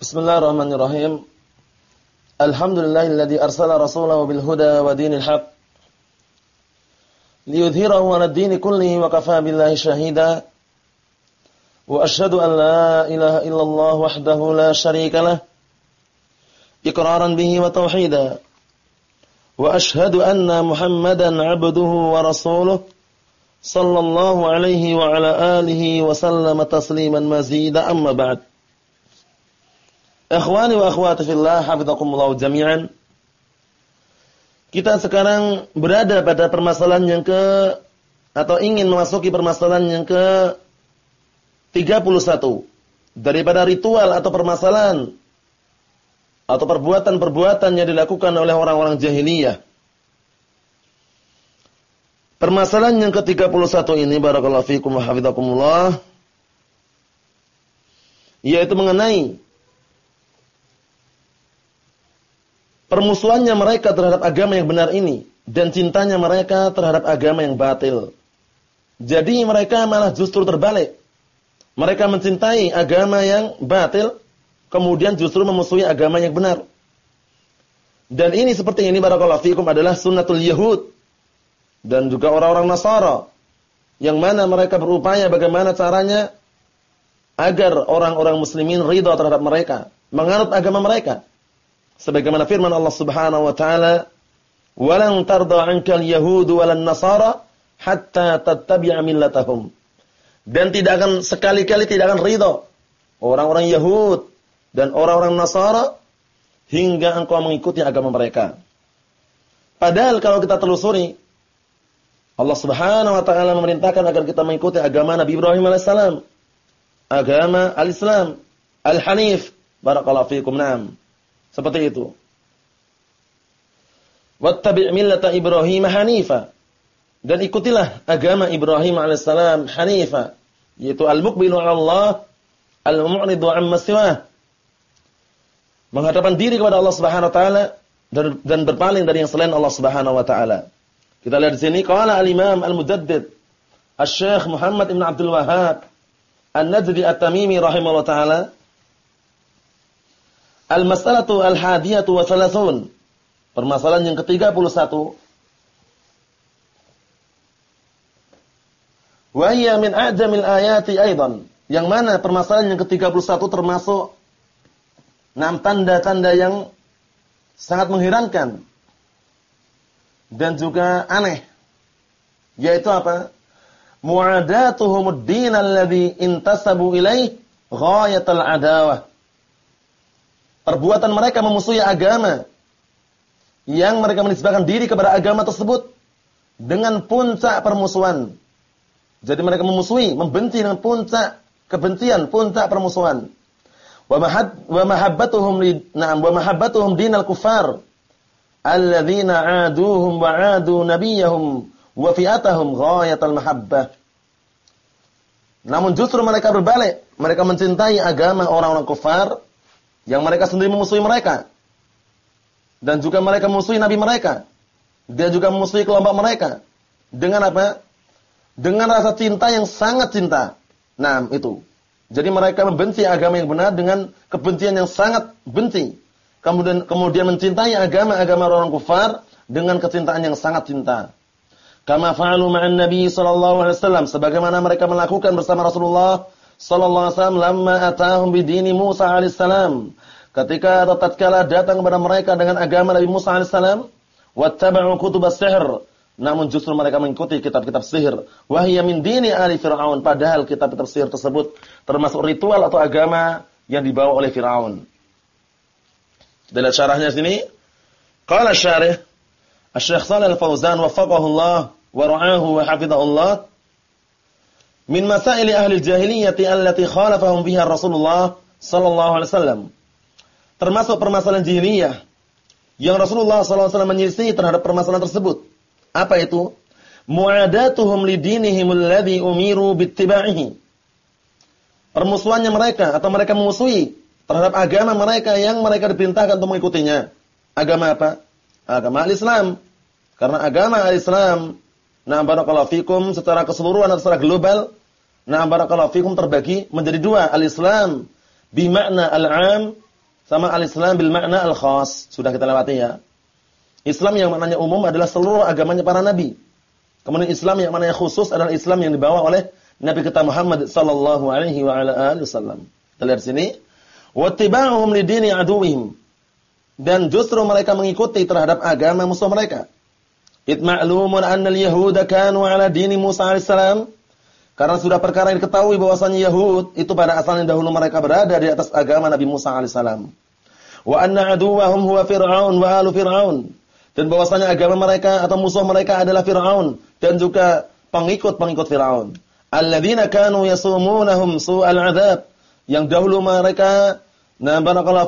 Bismillahirrahmanirrahim. Alhamdulillahilladzi arsala rasulahu bil huda wa dinil haq liyudhhirahu 'ala ad-din kullihi wa kafaa billahi shahida. Wa asyhadu an la ilaha illallah wahdahu la syarika lah iqraran bihi wa tauhida. Wa asyhadu anna Muhammadan 'abduhu wa rasuluhu sallallahu alaihi wa ala alihi wa sallama tasliman mazida amma ba'd. Ikhwani wa akhwati fillah, hafizakumullah jami'an. Kita sekarang berada pada permasalahan yang ke atau ingin memasuki permasalahan yang ke 31 daripada ritual atau permasalahan atau perbuatan-perbuatan yang dilakukan oleh orang-orang jahiliyah. Permasalahan yang ke-31 ini barakallahu fikum wa hafizakumullah yaitu mengenai permusuhannya mereka terhadap agama yang benar ini dan cintanya mereka terhadap agama yang batil. Jadi mereka malah justru terbalik. Mereka mencintai agama yang batil, kemudian justru memusuhi agama yang benar. Dan ini seperti ini barakallahu fikum adalah sunnatul Yahud dan juga orang-orang Nasara yang mana mereka berupaya bagaimana caranya agar orang-orang muslimin ridha terhadap mereka, menganut agama mereka. Sebagaimana firman Allah Subhanahu wa taala, "Walan tarda 'ankal yahudu walan nasara hatta tattabi'a millatahum." Dan tidak akan sekali-kali tidak akan ridha orang-orang Yahud dan orang-orang Nasara hingga engkau mengikuti agama mereka. Padahal kalau kita telusuri Allah Subhanahu wa taala memerintahkan agar kita mengikuti agama Nabi Ibrahim alaihissalam. Agama al-Islam, al-Hanif. Barakallahu fiikum. Naam. Seperti itu. Wattabi' millata Ibrahim hanifa. Dan ikutilah agama Ibrahim alaihissalam hanifa, yaitu al-muqbilu 'ala Allah, al-mu'ridu 'amma siwah. Menghadapkan diri kepada Allah Subhanahu wa taala dan, berpaling dari yang selain Allah Subhanahu wa taala. Kita lihat di sini qala al-Imam al-Mujaddid Muhammad Ibn Abdul Wahhab An-Najdi At-Tamimi rahimahullah taala Al-mas'alatu al-hadiyatu wa salasun. Permasalahan yang ke-31. Wa hiya min a'jamil ayati aidan. Yang mana permasalahan yang ke-31 termasuk enam tanda-tanda yang sangat mengherankan dan juga aneh. Yaitu apa? Mu'adatuhumud din alladhi intasabu ilaih ghayatal adawah perbuatan mereka memusuhi agama yang mereka menisbahkan diri kepada agama tersebut dengan puncak permusuhan. Jadi mereka memusuhi, membenci dengan puncak kebencian, puncak permusuhan. Wa mahabbatuhum li na'am wa mahabbatuhum dinal kufar alladzina 'aduhum wa 'adu nabiyahum wa fi'atahum ghayatal mahabbah. Namun justru mereka berbalik, mereka mencintai agama orang-orang kafir yang mereka sendiri memusuhi mereka. Dan juga mereka memusuhi nabi mereka. Dia juga memusuhi kelompok mereka. Dengan apa? Dengan rasa cinta yang sangat cinta. Nah, itu. Jadi mereka membenci agama yang benar dengan kebencian yang sangat benci. Kemudian kemudian mencintai agama-agama orang kufar dengan kecintaan yang sangat cinta. Kama fa'alu ma'an Nabi sallallahu alaihi wasallam sebagaimana mereka melakukan bersama Rasulullah sallallahu alaihi wasallam lamma atahum bidini Musa alaihissalam. Ketika tatkala datang kepada mereka dengan agama Nabi Musa alaihissalam, wattaba'u kutubas sihr. Namun justru mereka mengikuti kitab-kitab sihir. Wahiyya min dini ali Fir'aun. Padahal kitab-kitab sihir tersebut termasuk ritual atau agama yang dibawa oleh Fir'aun. Dalam syarahnya sini, qala syarih Asy-Syaikh Shalal Al-Fauzan waffaqahu Allah wa ra'ahu wa hafizahullah min masaili ahli jahiliyati allati khalafahum biha Rasulullah sallallahu alaihi wasallam. Termasuk permasalahan jahiliyah yang Rasulullah sallallahu alaihi wasallam menyelisih terhadap permasalahan tersebut. Apa itu? Mu'adatuhum lidinihim alladhi umiru bittiba'ihi. Permusuhannya mereka atau mereka memusuhi terhadap agama mereka yang mereka diperintahkan untuk mengikutinya. Agama apa? Agama al-Islam. Karena agama al-Islam, nah barakallahu fikum secara keseluruhan atau secara global Nah, barakallahu fikum terbagi menjadi dua, al-Islam bimakna al-'am sama al-Islam bil makna al-khas. Sudah kita lewati ya. Islam yang maknanya umum adalah seluruh agamanya para nabi. Kemudian Islam yang maknanya khusus adalah Islam yang dibawa oleh Nabi kita Muhammad sallallahu alaihi wa ala alihi wasallam. Kita lihat sini. Wattiba'uhum lidini aduwihim. Dan justru mereka mengikuti terhadap agama musuh mereka. Itma'lumun anna al-yahuda kanu ala dini Musa alaihissalam. Karena sudah perkara yang diketahui bahwasanya Yahud itu pada asalnya dahulu mereka berada di atas agama Nabi Musa alaihissalam. Wa anna aduwahum huwa Fir'aun wa alu Fir'aun. Dan bahwasanya agama mereka atau musuh mereka adalah Fir'aun dan juga pengikut-pengikut Fir'aun. Alladzina kanu yasumunahum su'al adab. Yang dahulu mereka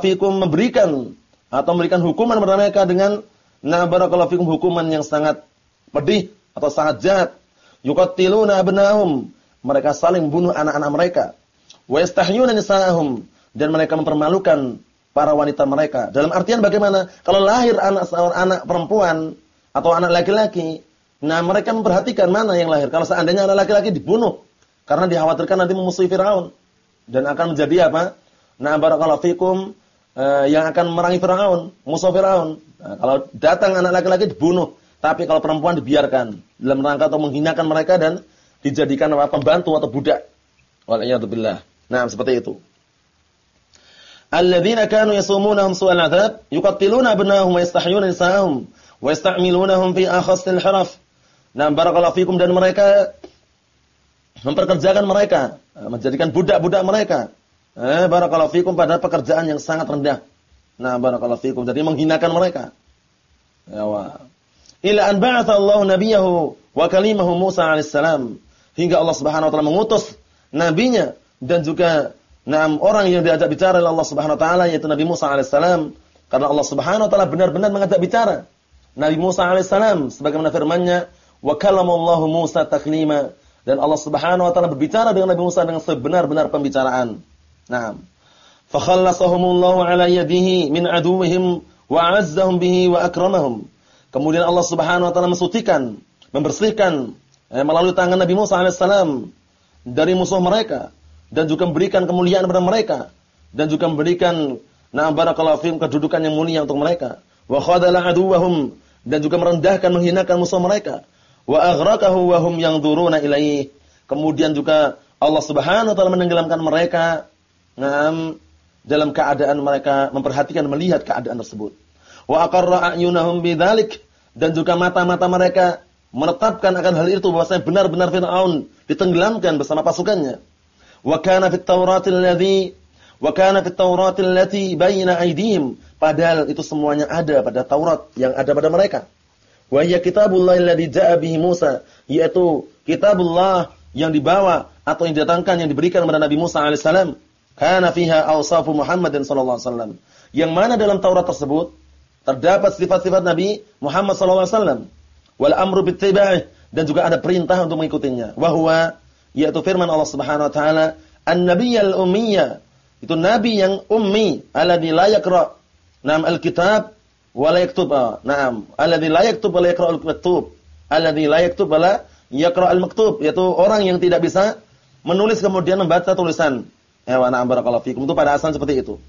fikum memberikan atau memberikan hukuman kepada mereka dengan fikum hukuman yang sangat pedih atau sangat jahat. Yuqattiluna abnahum mereka saling bunuh anak-anak mereka. Wa yastahyuna nisa'ahum dan mereka mempermalukan para wanita mereka. Dalam artian bagaimana? Kalau lahir anak seorang anak perempuan atau anak laki-laki, nah mereka memperhatikan mana yang lahir. Kalau seandainya anak laki-laki dibunuh karena dikhawatirkan nanti memusuhi Firaun dan akan menjadi apa? Nah, barakallahu fikum eh, yang akan merangi Firaun, musuh Firaun. Nah, kalau datang anak laki-laki dibunuh, tapi kalau perempuan dibiarkan dalam rangka atau menghinakan mereka dan dijadikan apa pembantu atau budak. Waliyadzubillah. Nah, seperti itu. Alladzina kanu yasumunahum su'al 'adzab yuqattiluna abnahum wa yastahyuna nisa'ahum wa yasta'milunahum fi akhassil haraf. Nah, barakallahu fikum dan mereka memperkerjakan mereka, menjadikan budak-budak mereka. Eh, barakallahu fikum pada pekerjaan yang sangat rendah. Nah, barakallahu fikum jadi menghinakan mereka. Ya wa. Ila an ba'atha Allah nabiyahu wa kalimahu Musa alaihissalam hingga Allah Subhanahu wa taala mengutus nabinya dan juga enam orang yang diajak bicara oleh Allah Subhanahu wa taala yaitu Nabi Musa alaihissalam karena Allah Subhanahu wa taala benar-benar mengajak bicara Nabi Musa alaihissalam sebagaimana firman-Nya wa kallamallahu Musa taklima dan Allah Subhanahu wa taala berbicara dengan Nabi Musa dengan sebenar-benar pembicaraan. Naam. Fa khallasahumullahu ala yadihi min aduwwihim wa 'azzahum bihi wa akramahum. Kemudian Allah Subhanahu wa taala mensucikan, membersihkan eh, melalui tangan Nabi Musa alaihissalam dari musuh mereka dan juga memberikan kemuliaan kepada mereka dan juga memberikan na'am barakallahu kedudukan yang mulia untuk mereka. Wa khadala aduwahum dan juga merendahkan menghinakan musuh mereka. Wa aghraqahu wa hum yanzuruna ilaihi kemudian juga Allah Subhanahu wa taala menenggelamkan mereka na'am dalam keadaan mereka memperhatikan melihat keadaan tersebut. Wa aqarra a'yunahum bidzalik dan juga mata-mata mereka menetapkan akan hal itu bahwasanya benar-benar Firaun ditenggelamkan bersama pasukannya. Wa kana fit Tauratil ladzi wa kana fit Tauratil lati baina aydihim padahal itu semuanya ada pada Taurat yang ada pada mereka. Wa hiya kitabullah alladzi jaa bihi Musa yaitu kitabullah yang dibawa atau yang didatangkan yang diberikan kepada Nabi Musa alaihissalam. Kana fiha awsafu Muhammadin sallallahu alaihi wasallam. Yang mana dalam Taurat tersebut terdapat sifat-sifat Nabi Muhammad sallallahu alaihi wasallam wal amru bittiba'ih dan juga ada perintah untuk mengikutinya. Wa huwa yaitu firman Allah Subhanahu wa taala, "An-nabiyyal ummiyya." Itu nabi yang ummi, alladzi la yaqra' nam al-kitab wa la yaktub. Naam, alladzi la yaktub wa la yaqra' al-maktub. Alladzi la yaktub wa la yaqra' al-maktub, yaitu orang yang tidak bisa menulis kemudian membaca tulisan. Ya wa na'am barakallahu fikum. Itu pada asalnya seperti itu.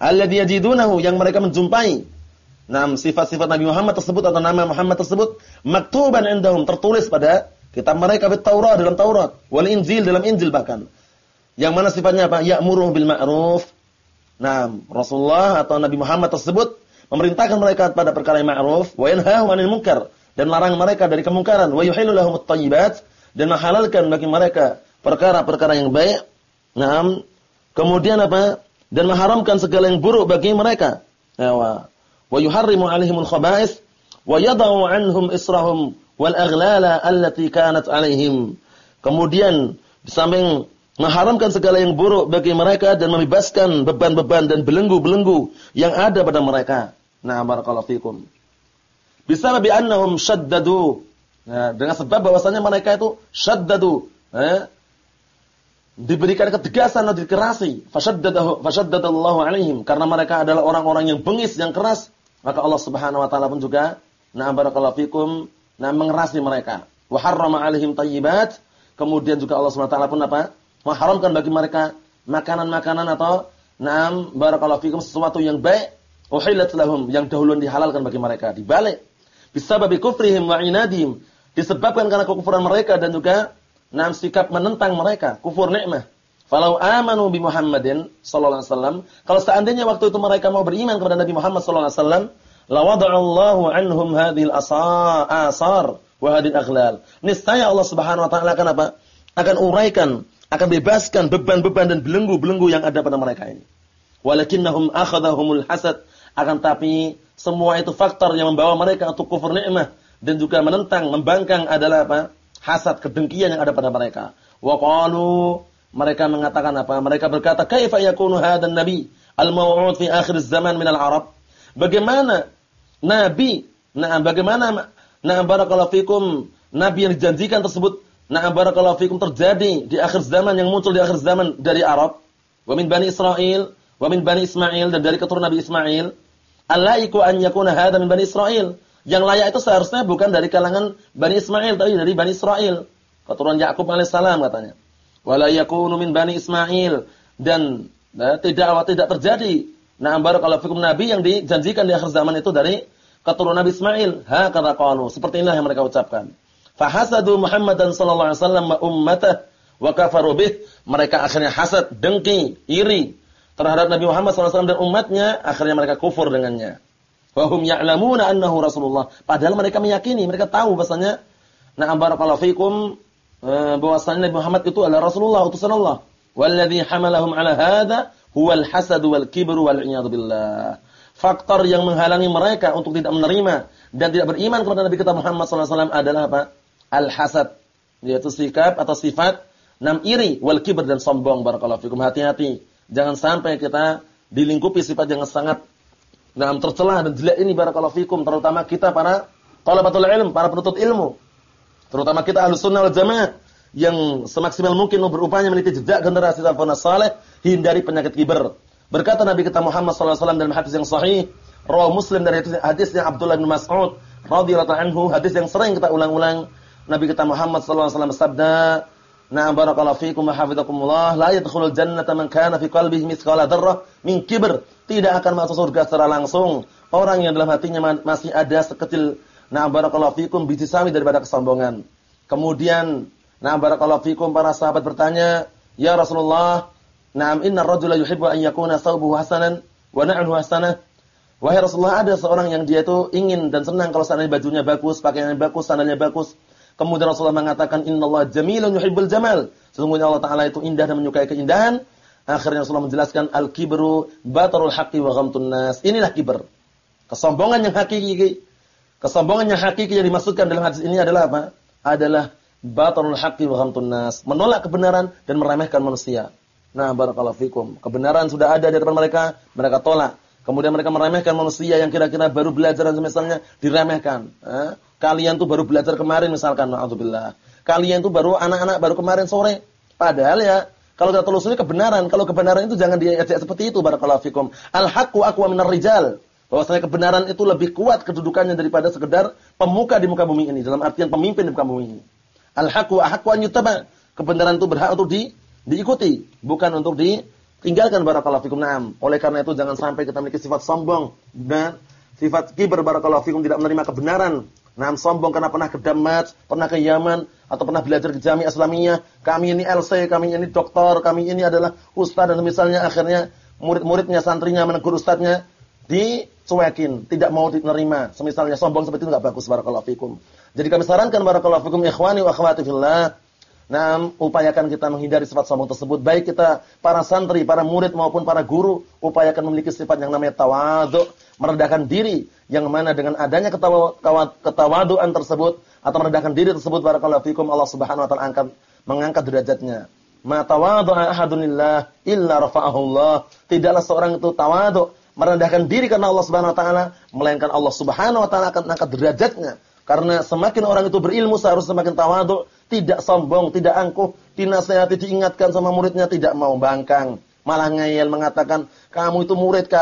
Alladzi yajidunahu yang mereka menjumpai Nam sifat-sifat Nabi Muhammad tersebut atau nama Muhammad tersebut maktuban indahum tertulis pada kitab mereka di Taurat dalam Taurat, wal Injil dalam Injil bahkan. Yang mana sifatnya apa? Ya'muru bil ma'ruf. Nah, Rasulullah atau Nabi Muhammad tersebut memerintahkan mereka pada perkara yang ma'ruf wa yanhahum 'anil munkar dan larang mereka dari kemungkaran wa yuhillu lahumut thayyibat dan menghalalkan bagi mereka perkara-perkara yang baik. Nah, kemudian apa? Dan mengharamkan segala yang buruk bagi mereka. Nah, wa yuharrimu 'alaihimul khaba'ith wa yadau 'anhum israhum wal aghlala allati kanat 'alaihim. Kemudian di samping mengharamkan segala yang buruk bagi mereka dan membebaskan beban-beban dan belenggu-belenggu yang ada pada mereka. Nah, barakallahu fikum. Bisa lebih annahum shaddadu. Nah, dengan sebab bahwasanya mereka itu shaddadu, eh, diberikan ketegasan atau dikerasi. Fashaddadahu fashaddadallahu alaihim karena mereka adalah orang-orang yang bengis, yang keras maka Allah Subhanahu wa taala pun juga na'am barakallahu fikum nah mengerasi mereka. Wa harrama 'alaihim Kemudian juga Allah Subhanahu wa taala pun apa? Mengharamkan bagi mereka makanan-makanan atau Naam barakallahu fikum sesuatu yang baik uhillat lahum yang dahulu dihalalkan bagi mereka dibalik bisababi kufrihim wa inadihim disebabkan karena kekufuran mereka dan juga naam sikap menentang mereka kufur nikmah falau amanu bi Muhammadin sallallahu alaihi wasallam kalau seandainya waktu itu mereka mau beriman kepada Nabi Muhammad sallallahu alaihi wasallam lawada'allahu anhum hadhil asar wa hadhil aghlal niscaya Allah Subhanahu wa taala akan apa akan uraikan akan bebaskan beban-beban dan belenggu-belenggu yang ada pada mereka ini walakinnahum akhadhahumul hasad akan tapi semua itu faktor yang membawa mereka untuk kufur nikmah dan juga menentang, membangkang adalah apa? Hasad, kedengkian yang ada pada mereka. Wa qalu mereka mengatakan apa? Mereka berkata, "Kaifa yakunu hadan nabi al-maw'ud fi akhir zaman min al-Arab?" Bagaimana nabi, nah bagaimana nah barakallahu fikum nabi yang dijanjikan tersebut nah barakallahu fikum terjadi di akhir zaman yang muncul di akhir zaman dari Arab, wa min bani Israel, wa min bani Ismail dan dari keturunan Nabi Ismail Alaiku an yakuna hadha min Bani Israel. Yang layak itu seharusnya bukan dari kalangan Bani Ismail, tapi dari Bani Israel. Keturunan Yakub alaihissalam katanya. Wala yakunu min Bani Ismail. Dan nah, tidak tidak terjadi. Nah, kalau fikum Nabi yang dijanjikan di akhir zaman itu dari keturunan Nabi Ismail. Ha kata qalu. Seperti inilah yang mereka ucapkan. Fahasadu Muhammadan sallallahu alaihi wasallam ummatah wa kafaru bih. Mereka akhirnya hasad, dengki, iri terhadap Nabi Muhammad SAW dan umatnya, akhirnya mereka kufur dengannya. Wahum ya'lamuna annahu Rasulullah. Padahal mereka meyakini, mereka tahu bahasanya, na'am barakallahu fikum, bahwasanya Nabi Muhammad itu adalah Rasulullah, utusan Allah. Walladhi hamalahum ala hadha huwal hasad wal kibru wal billah. Faktor yang menghalangi mereka untuk tidak menerima dan tidak beriman kepada Nabi kita Muhammad SAW adalah apa? Al-hasad. Yaitu sikap atau sifat nam iri wal kibr dan sombong barakallahu fikum. Hati-hati Jangan sampai kita dilingkupi sifat yang sangat dalam tercela dan jelek ini barakallahu fikum terutama kita para talabatul ilm, para penuntut ilmu. Terutama kita Ahlus Sunnah wal Jamaah yang semaksimal mungkin berupaya meniti jejak generasi salafun saleh hindari penyakit kiber. Berkata Nabi kita Muhammad sallallahu alaihi wasallam dalam hadis yang sahih, rawi Muslim dari hadisnya Abdullah bin Mas'ud radhiyallahu anhu, hadis yang sering kita ulang-ulang. Nabi kita Muhammad sallallahu alaihi wasallam sabda, Na'am barakallahu fikum wa hafizakumullah. La yadkhulul jannata man kana fi qalbihi mithqala dzarrah min kibr. Tidak akan masuk surga secara langsung orang yang dalam hatinya masih ada sekecil na'am barakallahu fikum biji sawi daripada kesombongan. Kemudian na'am barakallahu fikum para sahabat bertanya, "Ya Rasulullah, na'am inna ar-rajula yuhibbu an yakuna thawbuhu hasanan wa na'luhu hasanah." Wahai Rasulullah, ada seorang yang dia itu ingin dan senang kalau seandainya bajunya bagus, pakaiannya bagus, sandalnya bagus. Kemudian Rasulullah mengatakan innallaha jamilun yuhibbul jamal. Sesungguhnya Allah taala itu indah dan menyukai keindahan. Akhirnya Rasulullah menjelaskan al-kibru batarul haqqi wa ghamtun nas. Inilah kiber. Kesombongan yang hakiki. Kesombongan yang hakiki yang dimaksudkan dalam hadis ini adalah apa? Adalah batarul haqqi wa nas. Menolak kebenaran dan meremehkan manusia. Nah, barakallahu fikum. Kebenaran sudah ada di depan mereka, mereka tolak. Kemudian mereka meremehkan manusia yang kira-kira baru belajar dan semisalnya diremehkan. Eh? Kalian tuh baru belajar kemarin misalkan, naudzubillah. Kalian tuh baru anak-anak baru kemarin sore. Padahal ya kalau kita telusuri kebenaran, kalau kebenaran itu jangan diajak seperti itu barakallahu fikum. Al-haqqu aqwa minar rijal. Bahwasanya kebenaran itu lebih kuat kedudukannya daripada sekedar pemuka di muka bumi ini, dalam artian pemimpin di muka bumi ini. Al-haqqu ahqqu an yutaba. Kebenaran itu berhak untuk di, diikuti, bukan untuk ditinggalkan barakallahu fikum. Naam. Oleh karena itu jangan sampai kita memiliki sifat sombong dan sifat kibar barakallahu fikum tidak menerima kebenaran Nah, sombong karena pernah ke Damat, pernah ke Yaman, atau pernah belajar ke Jami Islamiyah. Kami ini LC, kami ini doktor, kami ini adalah ustaz dan misalnya akhirnya murid-muridnya, santrinya menegur ustaznya dicuekin, tidak mau diterima. Semisalnya sombong seperti itu enggak bagus barakallahu fikum. Jadi kami sarankan barakallahu fikum ikhwani wa akhwati fillah Nah, upayakan kita menghindari sifat sombong tersebut. Baik kita para santri, para murid maupun para guru, upayakan memiliki sifat yang namanya tawadhu, merendahkan diri yang mana dengan adanya ketawaduan tersebut atau merendahkan diri tersebut barakallahu fikum Allah Subhanahu wa taala angkat mengangkat derajatnya. Ma tawadhu'a ahadun lillah illa rafa'ahu Allah. Tidaklah seorang itu tawadhu merendahkan diri karena Allah Subhanahu wa taala melainkan Allah Subhanahu wa taala akan angkat derajatnya. Karena semakin orang itu berilmu seharusnya semakin tawadhu tidak sombong, tidak angkuh, dinasehati, diingatkan sama muridnya, tidak mau bangkang. Malah ngeyel mengatakan, kamu itu murid,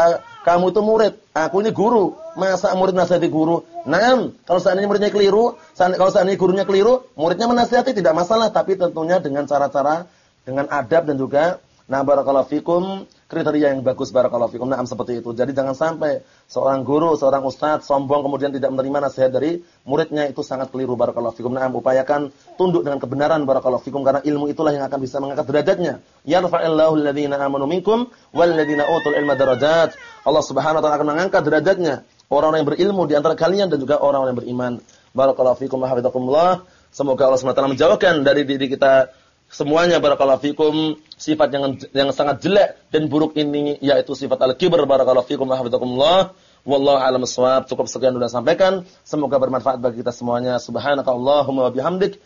kamu itu murid, aku ini guru. Masa murid nasihati guru? Nah, kalau seandainya muridnya keliru, kalau seandainya gurunya keliru, muridnya menasihati tidak masalah, tapi tentunya dengan cara-cara, dengan adab dan juga, nah barakallahu fikum, kriteria yang bagus barakallahu fikum. Naam seperti itu. Jadi jangan sampai seorang guru, seorang ustadz sombong kemudian tidak menerima nasihat dari muridnya itu sangat keliru barakallahu fikum. Naam upayakan tunduk dengan kebenaran barakallahu fikum karena ilmu itulah yang akan bisa mengangkat derajatnya. Yarfa'illahu alladziina aamanu minkum walladziina utul ilma darajat. Allah Subhanahu wa taala akan mengangkat derajatnya orang-orang yang berilmu di antara kalian dan juga orang-orang yang beriman. Barakallahu fikum wa hafizakumullah. Semoga Allah SWT menjauhkan dari diri kita semuanya barakallahu fikum sifat yang yang sangat jelek dan buruk ini yaitu sifat al-kibr barakallahu fikum hafizakumullah wallahu a'lam bissawab. Cukup sekian sudah sampaikan. Semoga bermanfaat bagi kita semuanya. Subhanaka allahumma wa bihamdik.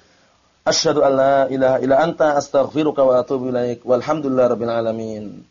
Asyhadu an la ilaha illa anta astaghfiruka wa atubu ilaik. Walhamdulillahirabbil alamin